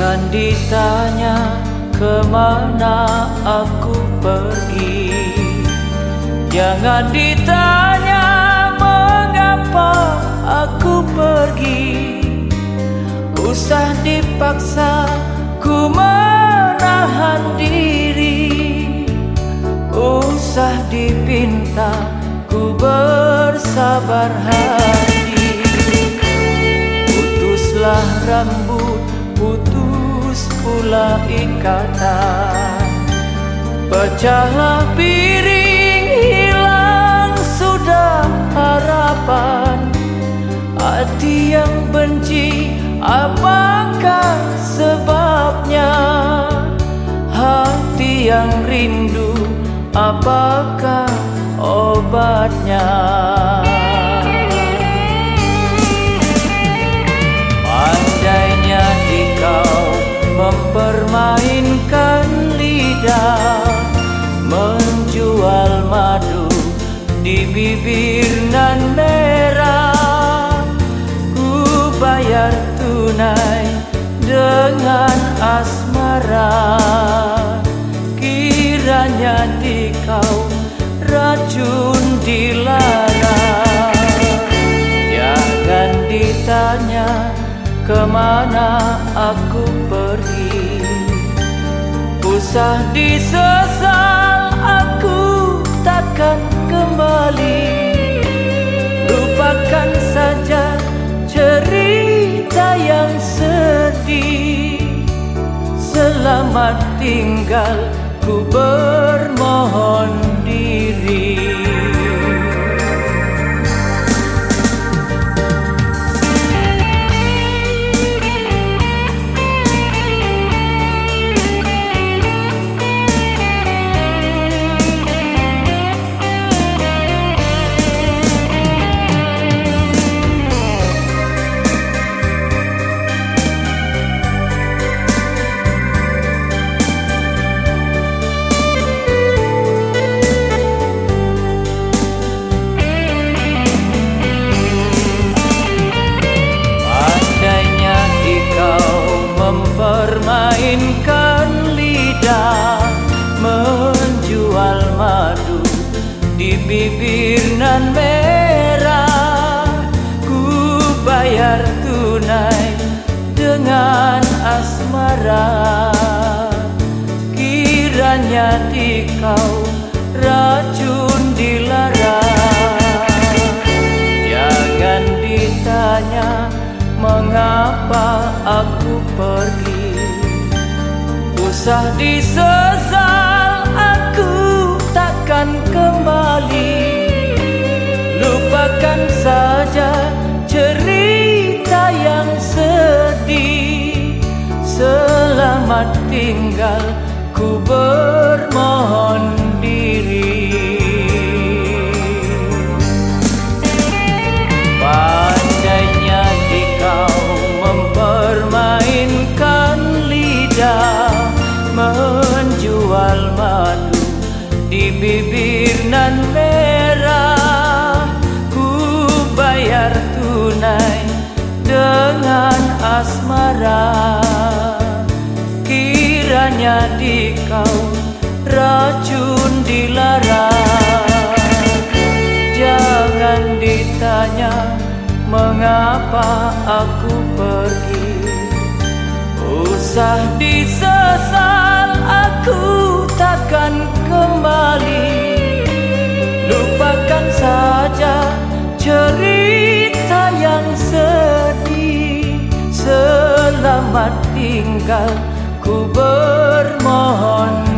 Jangan ditanya ke mana aku pergi? Jangan ditanya mengapa aku pergi? Usah dipaksa ku menahan diri. Usah dipinta ku bersabar hati. Putuslah rambut pula ikatan. Pecahlah piring hilang sudah harapan. Hati yang benci apakah sebabnya? Hati yang rindu apakah obatnya tunai dengan asmara. Kiranya di kau racun dilarang. Jangan ditanya ke mana aku pergi. Usah disesal aku takkan kembali tinggal ku bermohon memainkan lidah Menjual madu di bibir nan merah. Ku bayar tunai dengan asmara. Kiranya di kau Usah disesal aku takkan kembali. Lupakan saja cerita yang sedih. Selamat tinggal ku bermohon di bibir nan merah. Ku bayar tunai dengan asmara. Kiranya di kau racun dilarang. Jangan ditanya mengapa aku pergi. Usah disesal saja cerita yang sedih. Selamat tinggal ku bermohon